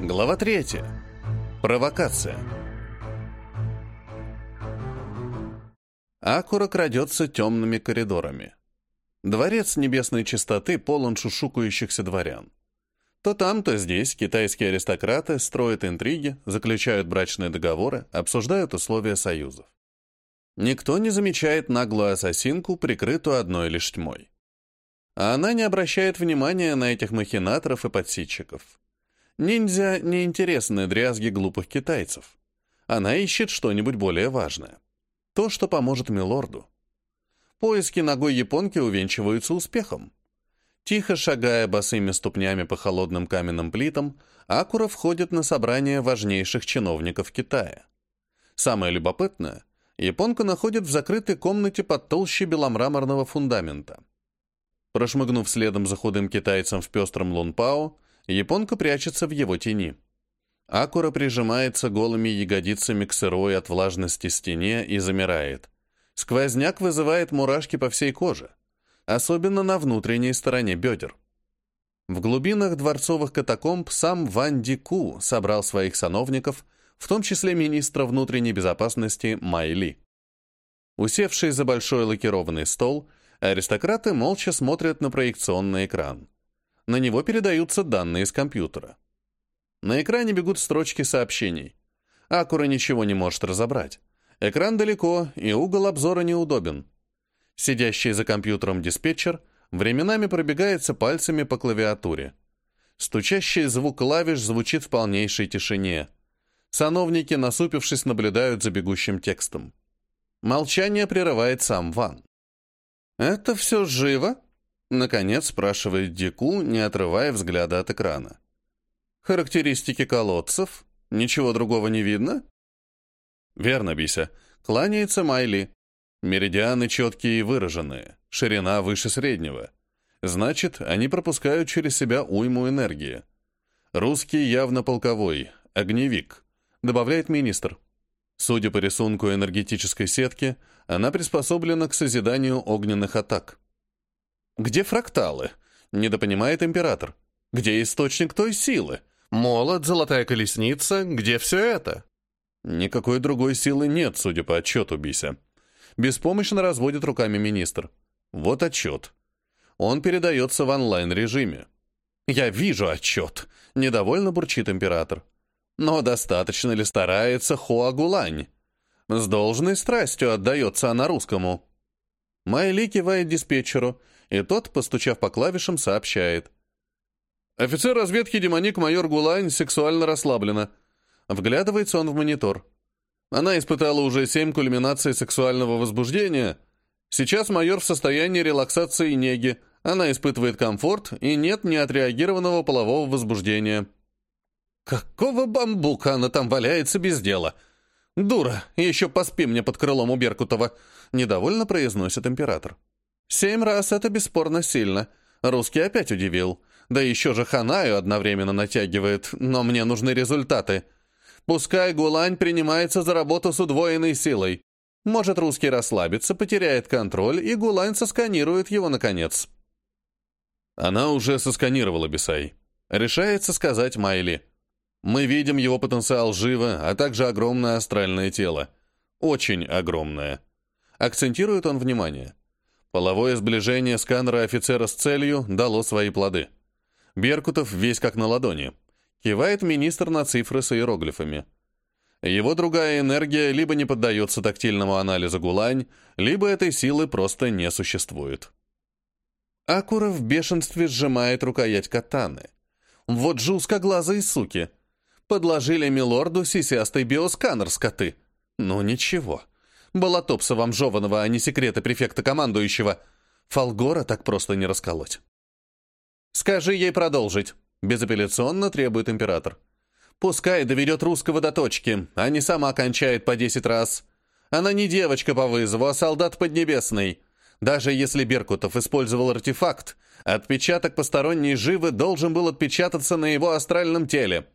Глава 3. Провокация. Акура крадется темными коридорами. Дворец небесной чистоты полон шушукающихся дворян. То там, то здесь китайские аристократы строят интриги, заключают брачные договоры, обсуждают условия союзов. Никто не замечает наглую ассасинку, прикрытую одной лишь тьмой. А она не обращает внимания на этих махинаторов и подсидчиков. Ниндзя не интересны дрязги глупых китайцев. Она ищет что-нибудь более важное. То, что поможет милорду. Поиски ногой японки увенчиваются успехом. Тихо шагая босыми ступнями по холодным каменным плитам, Акура входит на собрание важнейших чиновников Китая. Самое любопытное, японка находит в закрытой комнате под толще беломраморного фундамента. Прошмыгнув следом за худым китайцем в пестром лунпао, Японка прячется в его тени. Акура прижимается голыми ягодицами к сырой от влажности стене и замирает. Сквозняк вызывает мурашки по всей коже, особенно на внутренней стороне бедер. В глубинах дворцовых катакомб сам Ван Дику собрал своих сановников, в том числе министра внутренней безопасности Майли. Усевшись за большой лакированный стол, аристократы молча смотрят на проекционный экран. На него передаются данные с компьютера. На экране бегут строчки сообщений. Акура ничего не может разобрать. Экран далеко, и угол обзора неудобен. Сидящий за компьютером диспетчер временами пробегается пальцами по клавиатуре. Стучащий звук клавиш звучит в полнейшей тишине. Сановники, насупившись, наблюдают за бегущим текстом. Молчание прерывает сам Ван. «Это все живо?» Наконец спрашивает Дику, не отрывая взгляда от экрана. «Характеристики колодцев? Ничего другого не видно?» «Верно, Бися. Кланяется Майли. Меридианы четкие и выраженные, ширина выше среднего. Значит, они пропускают через себя уйму энергии. Русский явно полковой, огневик», — добавляет министр. Судя по рисунку энергетической сетки, она приспособлена к созиданию огненных атак. Где фракталы? Недопонимает император. Где источник той силы? Молот, золотая колесница, где все это? Никакой другой силы нет, судя по отчету Бися. Беспомощно разводит руками министр. Вот отчет. Он передается в онлайн-режиме. «Я вижу отчет», — недовольно бурчит император. «Но достаточно ли старается Хуагулань? С должной страстью отдается она русскому». Майли кивает диспетчеру, и тот, постучав по клавишам, сообщает. «Офицер разведки демоник майор Гулань сексуально расслаблена». Вглядывается он в монитор. Она испытала уже семь кульминаций сексуального возбуждения. Сейчас майор в состоянии релаксации и неги. Она испытывает комфорт, и нет неотреагированного полового возбуждения. «Какого бамбука она там валяется без дела?» «Дура, еще поспи мне под крылом у Беркутова», — недовольно произносит император. Семь раз это бесспорно сильно. Русский опять удивил. Да еще же Ханаю одновременно натягивает, но мне нужны результаты. Пускай Гулань принимается за работу с удвоенной силой. Может, русский расслабится, потеряет контроль, и Гулань сосканирует его наконец. Она уже сосканировала Бесай. Решается сказать Майли. Мы видим его потенциал живо, а также огромное астральное тело. Очень огромное. Акцентирует он внимание. Половое сближение сканера офицера с целью дало свои плоды. Беркутов весь как на ладони. Кивает министр на цифры с иероглифами. Его другая энергия либо не поддается тактильному анализу гулань, либо этой силы просто не существует. Акура в бешенстве сжимает рукоять катаны. Вот же узкоглазые суки. Подложили милорду сисястый биосканер скоты. Ну ничего. Болотопса вам жеваного, а не секреты префекта командующего. Фолгора так просто не расколоть. «Скажи ей продолжить», — безапелляционно требует император. «Пускай доведет русского до точки, а не сама кончает по десять раз. Она не девочка по вызову, а солдат поднебесный. Даже если Беркутов использовал артефакт, отпечаток посторонней живы должен был отпечататься на его астральном теле.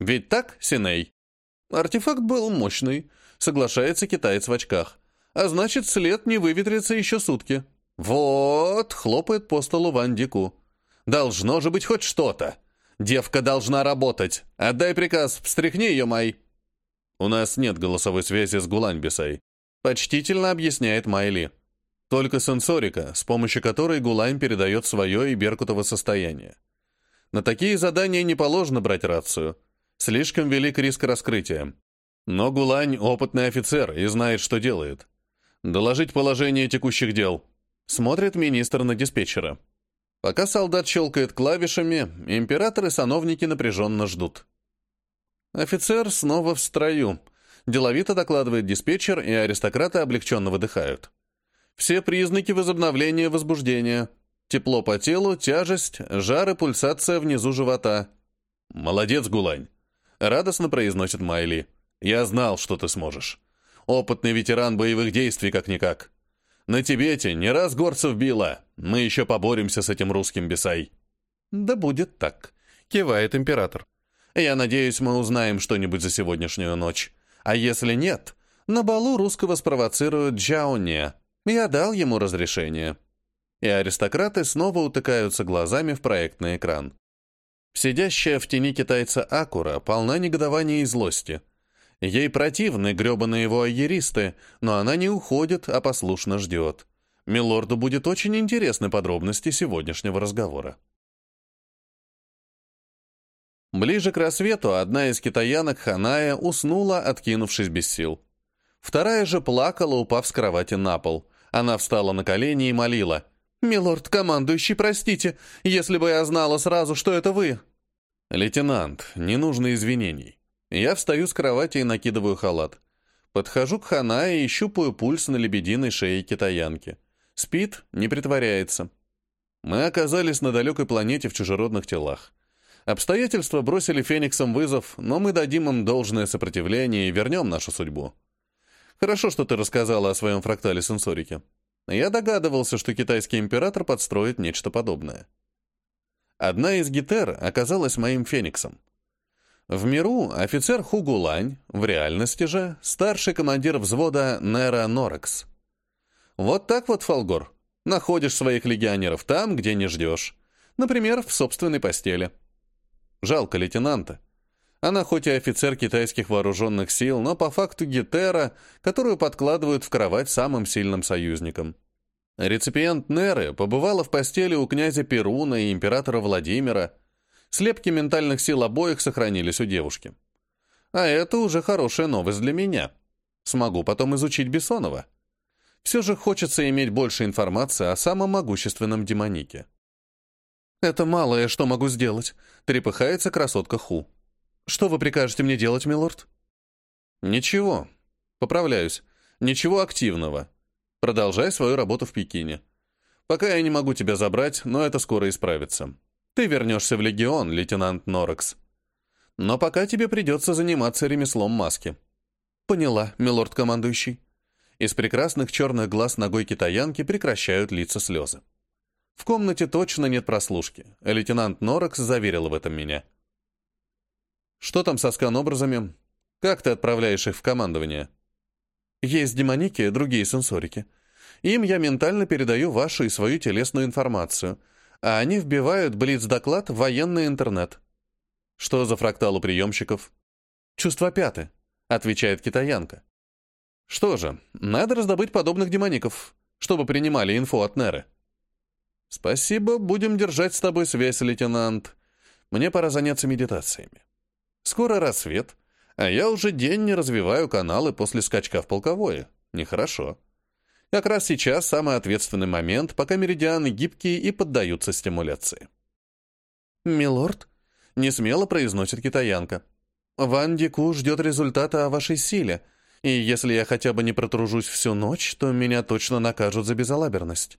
Ведь так, Синей?» Артефакт был мощный, соглашается китаец в очках. А значит, след не выветрится еще сутки. Вот, хлопает по столу Ван Дику. Должно же быть хоть что-то. Девка должна работать. Отдай приказ, встряхни ее, Май. У нас нет голосовой связи с Гулань-Бисай. Почтительно объясняет Майли. Только сенсорика, с помощью которой Гулань передает свое и Беркутово состояние. На такие задания не положено брать рацию. Слишком велик риск раскрытия. Но Гулань — опытный офицер и знает, что делает. Доложить положение текущих дел. Смотрит министр на диспетчера. Пока солдат щелкает клавишами, император и сановники напряженно ждут. Офицер снова в строю. Деловито докладывает диспетчер, и аристократы облегченно выдыхают. Все признаки возобновления возбуждения. Тепло по телу, тяжесть, жар и пульсация внизу живота. «Молодец, Гулань!» — радостно произносит Майли. «Я знал, что ты сможешь. Опытный ветеран боевых действий как-никак. На Тибете не раз горцев било. Мы еще поборемся с этим русским бесай». «Да будет так», — кивает император. «Я надеюсь, мы узнаем что-нибудь за сегодняшнюю ночь. А если нет, на балу русского спровоцируют Джаоне. Я дал ему разрешение». И аристократы снова утыкаются глазами в проектный экран. Сидящая в тени китайца Акура полна негодования и злости — Ей противны гребаные его айеристы, но она не уходит, а послушно ждет. Милорду будет очень интересны подробности сегодняшнего разговора. Ближе к рассвету одна из китаянок Ханая уснула, откинувшись без сил. Вторая же плакала, упав с кровати на пол. Она встала на колени и молила. «Милорд, командующий, простите, если бы я знала сразу, что это вы». «Лейтенант, не нужно извинений. Я встаю с кровати и накидываю халат. Подхожу к Ханае и щупаю пульс на лебединой шее китаянки. Спит, не притворяется. Мы оказались на далекой планете в чужеродных телах. Обстоятельства бросили Фениксам вызов, но мы дадим им должное сопротивление и вернем нашу судьбу. Хорошо, что ты рассказала о своем фрактале сенсорики. Я догадывался, что китайский император подстроит нечто подобное. Одна из гитер оказалась моим Фениксом. В миру офицер Хугулань, в реальности же старший командир взвода Нера Норекс. Вот так вот, Фолгор, находишь своих легионеров там, где не ждешь. Например, в собственной постели. Жалко лейтенанта. Она хоть и офицер китайских вооруженных сил, но по факту гетера, которую подкладывают в кровать самым сильным союзником. Реципиент Неры побывала в постели у князя Перуна и императора Владимира, Слепки ментальных сил обоих сохранились у девушки. А это уже хорошая новость для меня. Смогу потом изучить Бессонова. Все же хочется иметь больше информации о самом могущественном демонике. «Это малое, что могу сделать», — трепыхается красотка Ху. «Что вы прикажете мне делать, милорд?» «Ничего. Поправляюсь. Ничего активного. Продолжай свою работу в Пекине. Пока я не могу тебя забрать, но это скоро исправится. Ты вернешься в легион, лейтенант Норекс. Но пока тебе придется заниматься ремеслом маски. Поняла, милорд-командующий. Из прекрасных черных глаз ногой китаянки прекращают литься слезы. В комнате точно нет прослушки. Лейтенант Норекс заверил в этом меня. Что там со скан-образами? Как ты отправляешь их в командование? Есть демоники, другие сенсорики. Им я ментально передаю вашу и свою телесную информацию — а они вбивают блиц-доклад в военный интернет. Что за фрактал у приемщиков? Чувство пяты, отвечает китаянка. Что же, надо раздобыть подобных демоников, чтобы принимали инфу от Неры. Спасибо, будем держать с тобой связь, лейтенант. Мне пора заняться медитациями. Скоро рассвет, а я уже день не развиваю каналы после скачка в полковое. Нехорошо. Как раз сейчас самый ответственный момент, пока меридианы гибкие и поддаются стимуляции. «Милорд», — несмело произносит китаянка, — «Ван Дику ждет результата о вашей силе, и если я хотя бы не протружусь всю ночь, то меня точно накажут за безалаберность».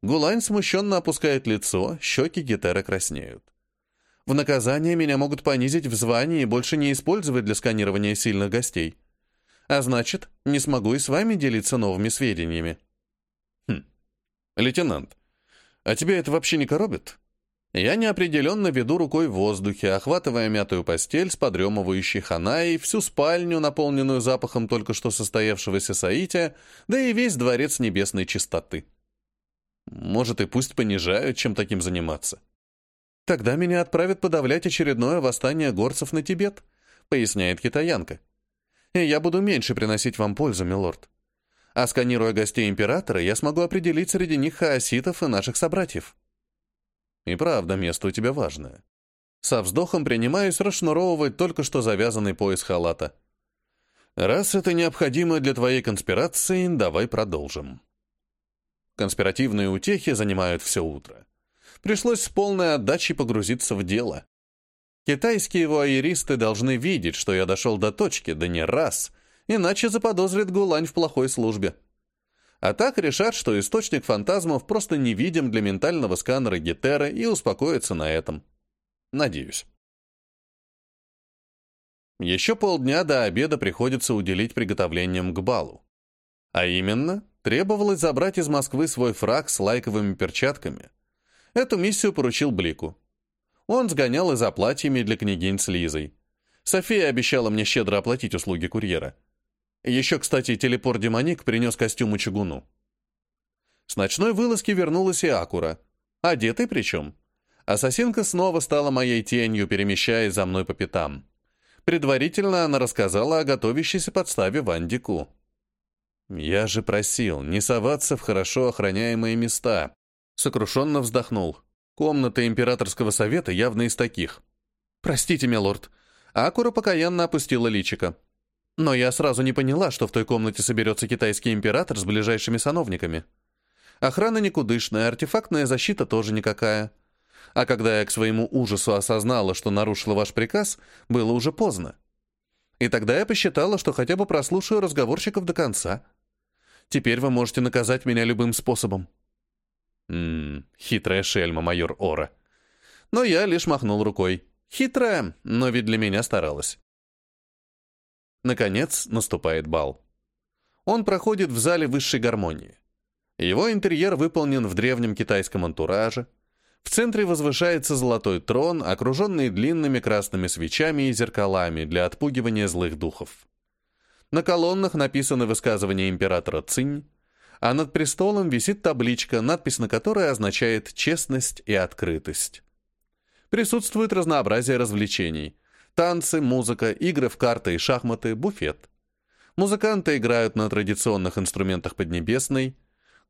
Гулань смущенно опускает лицо, щеки Гетера краснеют. В наказание меня могут понизить в звании и больше не использовать для сканирования сильных гостей. А значит, не смогу и с вами делиться новыми сведениями. Хм. Лейтенант, а тебя это вообще не коробит? Я неопределенно веду рукой в воздухе, охватывая мятую постель с подремывающей ханаей, всю спальню, наполненную запахом только что состоявшегося соития, да и весь дворец небесной чистоты. Может, и пусть понижают, чем таким заниматься. Тогда меня отправят подавлять очередное восстание горцев на Тибет, поясняет китаянка. И я буду меньше приносить вам пользу, милорд. А сканируя гостей императора, я смогу определить среди них хаоситов и наших собратьев. И правда, место у тебя важное. Со вздохом принимаюсь расшнуровывать только что завязанный пояс халата. Раз это необходимо для твоей конспирации, давай продолжим. Конспиративные утехи занимают все утро. Пришлось с полной отдачей погрузиться в дело. Китайские вуайеристы должны видеть, что я дошел до точки, да не раз, иначе заподозрит Гулань в плохой службе. А так решат, что источник фантазмов просто невидим для ментального сканера Гетера и успокоятся на этом. Надеюсь. Еще полдня до обеда приходится уделить приготовлениям к балу. А именно, требовалось забрать из Москвы свой фраг с лайковыми перчатками. Эту миссию поручил Блику. Он сгонял и за платьями для княгинь с Лизой. София обещала мне щедро оплатить услуги курьера. Еще, кстати, телепорт-демоник принес костюм чугуну. С ночной вылазки вернулась и Акура. Одетый причем. Ассасинка снова стала моей тенью, перемещаясь за мной по пятам. Предварительно она рассказала о готовящейся подставе Вандику. «Я же просил не соваться в хорошо охраняемые места», — сокрушенно вздохнул. «Комната императорского совета явно из таких». «Простите, милорд». Акура покаянно опустила личико. Но я сразу не поняла, что в той комнате соберется китайский император с ближайшими сановниками. Охрана никудышная, артефактная защита тоже никакая. А когда я к своему ужасу осознала, что нарушила ваш приказ, было уже поздно. И тогда я посчитала, что хотя бы прослушаю разговорщиков до конца. Теперь вы можете наказать меня любым способом. Ммм, хитрая шельма, майор Ора. Но я лишь махнул рукой. Хитрая, но ведь для меня старалась. Наконец наступает бал. Он проходит в зале высшей гармонии. Его интерьер выполнен в древнем китайском антураже. В центре возвышается золотой трон, окруженный длинными красными свечами и зеркалами для отпугивания злых духов. На колоннах написаны высказывания императора Цинь, а над престолом висит табличка, надпись на которой означает «честность и открытость». Присутствует разнообразие развлечений – Танцы, музыка, игры в карты и шахматы, буфет. Музыканты играют на традиционных инструментах Поднебесной.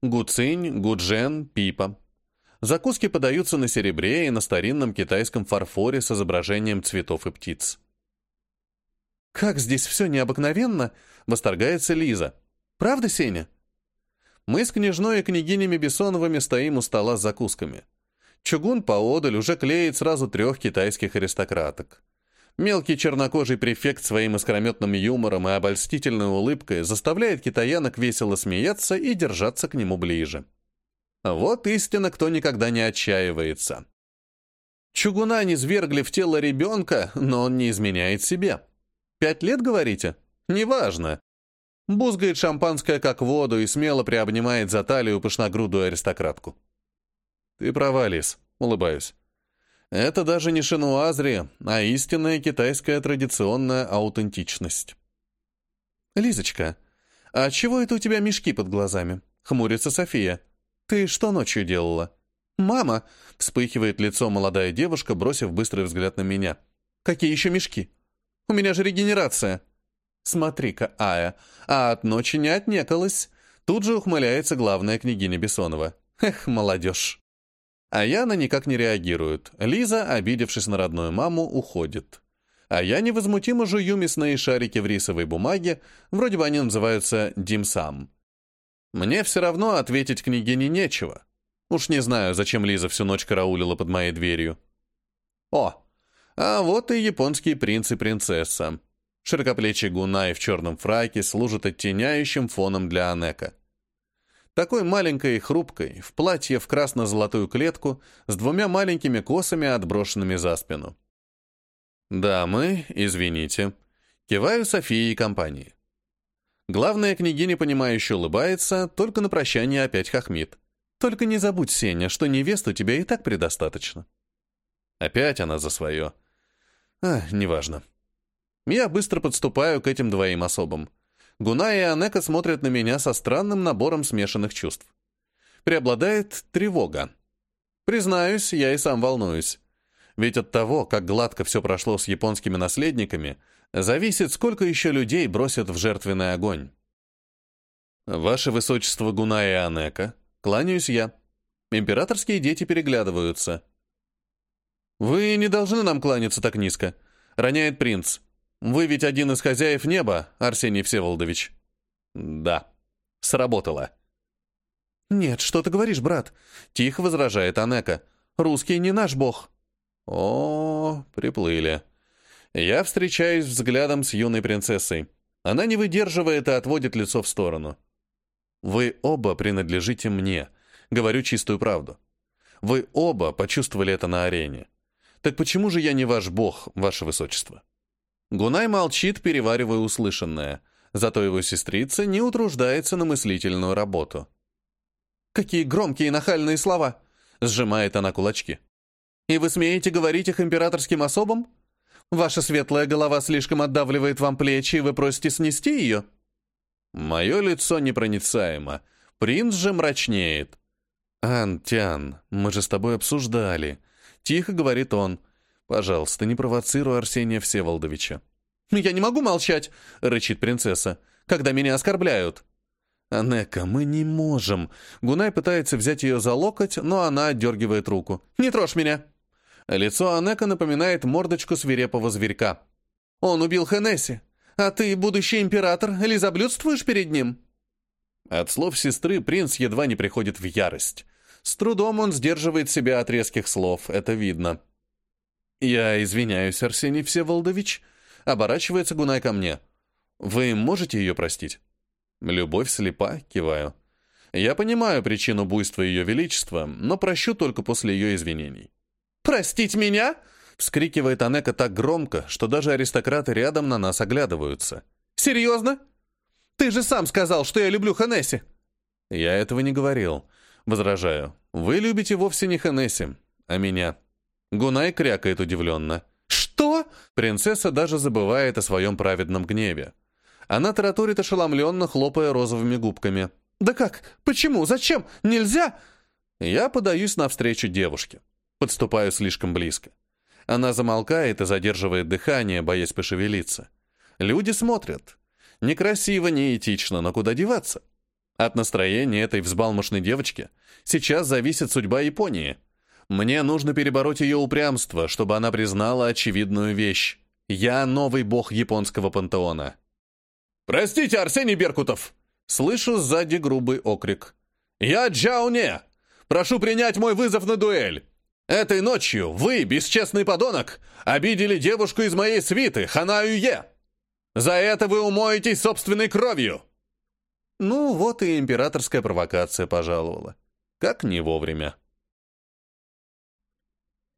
Гуцинь, гуджен, пипа. Закуски подаются на серебре и на старинном китайском фарфоре с изображением цветов и птиц. «Как здесь все необыкновенно!» — восторгается Лиза. «Правда, Сеня?» Мы с княжной и княгинями Бессоновыми стоим у стола с закусками. Чугун поодаль уже клеит сразу трех китайских аристократок. Мелкий чернокожий префект своим искрометным юмором и обольстительной улыбкой заставляет китаянок весело смеяться и держаться к нему ближе. Вот истина, кто никогда не отчаивается. Чугуна не свергли в тело ребенка, но он не изменяет себе. Пять лет, говорите? Неважно. Бузгает шампанское как воду и смело приобнимает за талию пышногрудую аристократку. «Ты права, Лис», — улыбаюсь. Это даже не шинуазри, а истинная китайская традиционная аутентичность. «Лизочка, а чего это у тебя мешки под глазами?» — хмурится София. «Ты что ночью делала?» «Мама!» — вспыхивает лицо молодая девушка, бросив быстрый взгляд на меня. «Какие еще мешки? У меня же регенерация!» «Смотри-ка, Ая, а от ночи не отнекалась!» Тут же ухмыляется главная княгиня Бессонова. «Эх, молодежь!» А Яна никак не реагирует. Лиза, обидевшись на родную маму, уходит. А я невозмутимо жую мясные шарики в рисовой бумаге, вроде бы они называются «димсам». Мне все равно ответить княгине нечего. Уж не знаю, зачем Лиза всю ночь караулила под моей дверью. О, а вот и японский принц и принцесса. Широкоплечий гунай в черном фраке служит оттеняющим фоном для Анека. Такой маленькой и хрупкой, в платье в красно-золотую клетку, с двумя маленькими косами, отброшенными за спину. «Дамы, извините». Киваю Софии и компании. Главная княгиня, понимающе улыбается, только на прощание опять хохмит. «Только не забудь, Сеня, что невест у тебя и так предостаточно». Опять она за свое. А, неважно. Я быстро подступаю к этим двоим особам. Гуна и Анека смотрят на меня со странным набором смешанных чувств. Преобладает тревога. Признаюсь, я и сам волнуюсь. Ведь от того, как гладко все прошло с японскими наследниками, зависит, сколько еще людей бросят в жертвенный огонь. «Ваше высочество Гуна и Анека, кланяюсь я. Императорские дети переглядываются». «Вы не должны нам кланяться так низко», — роняет принц. «Вы ведь один из хозяев неба, Арсений Всеволодович». «Да, сработало». «Нет, что ты говоришь, брат?» — тихо возражает Анека. «Русский не наш бог». О, приплыли. Я встречаюсь взглядом с юной принцессой. Она не выдерживает и отводит лицо в сторону. Вы оба принадлежите мне. Говорю чистую правду. Вы оба почувствовали это на арене. Так почему же я не ваш бог, ваше высочество? Гунай молчит, переваривая услышанное. Зато его сестрица не утруждается на мыслительную работу. «Какие громкие и нахальные слова!» — сжимает она кулачки. «И вы смеете говорить их императорским особам? Ваша светлая голова слишком отдавливает вам плечи, и вы просите снести ее?» Мое лицо непроницаемо. Принц же мрачнеет. «Антян, мы же с тобой обсуждали». Тихо говорит он. «Пожалуйста, не провоцируй Арсения Всеволодовича». «Я не могу молчать», — рычит принцесса, «когда меня оскорбляют». «Анека, мы не можем». Гунай пытается взять ее за локоть, но она отдергивает руку. «Не трожь меня». Лицо Анека напоминает мордочку свирепого зверька. «Он убил Хенесси. А ты, будущий император, лизоблюдствуешь перед ним?» От слов сестры принц едва не приходит в ярость. С трудом он сдерживает себя от резких слов, это видно. «Я извиняюсь, Арсений Всеволодович», — оборачивается Гунай ко мне. «Вы можете ее простить?» «Любовь слепа», — киваю. «Я понимаю причину буйства ее величества, но прощу только после ее извинений». «Простить меня?» Вскрикивает Анека так громко, что даже аристократы рядом на нас оглядываются. «Серьезно? Ты же сам сказал, что я люблю Ханесси!» «Я этого не говорил», — возражаю. «Вы любите вовсе не Ханесси, а меня». Гунай крякает удивленно. «Что?» Принцесса даже забывает о своем праведном гневе. Она тараторит ошеломленно, хлопая розовыми губками. «Да как? Почему? Зачем? Нельзя?» Я подаюсь навстречу девушке. Подступаю слишком близко. Она замолкает и задерживает дыхание, боясь пошевелиться. Люди смотрят. Некрасиво, неэтично, но куда деваться? От настроения этой взбалмошной девочки сейчас зависит судьба Японии. Мне нужно перебороть ее упрямство, чтобы она признала очевидную вещь. Я новый бог японского пантеона. «Простите, Арсений Беркутов!» Слышу сзади грубый окрик. «Я Джауне! Прошу принять мой вызов на дуэль! Этой ночью вы, бесчестный подонок, обидели девушку из моей свиты, Ханаю Е. За это вы умоетесь собственной кровью!» Ну, вот и императорская провокация пожаловала. Как не вовремя.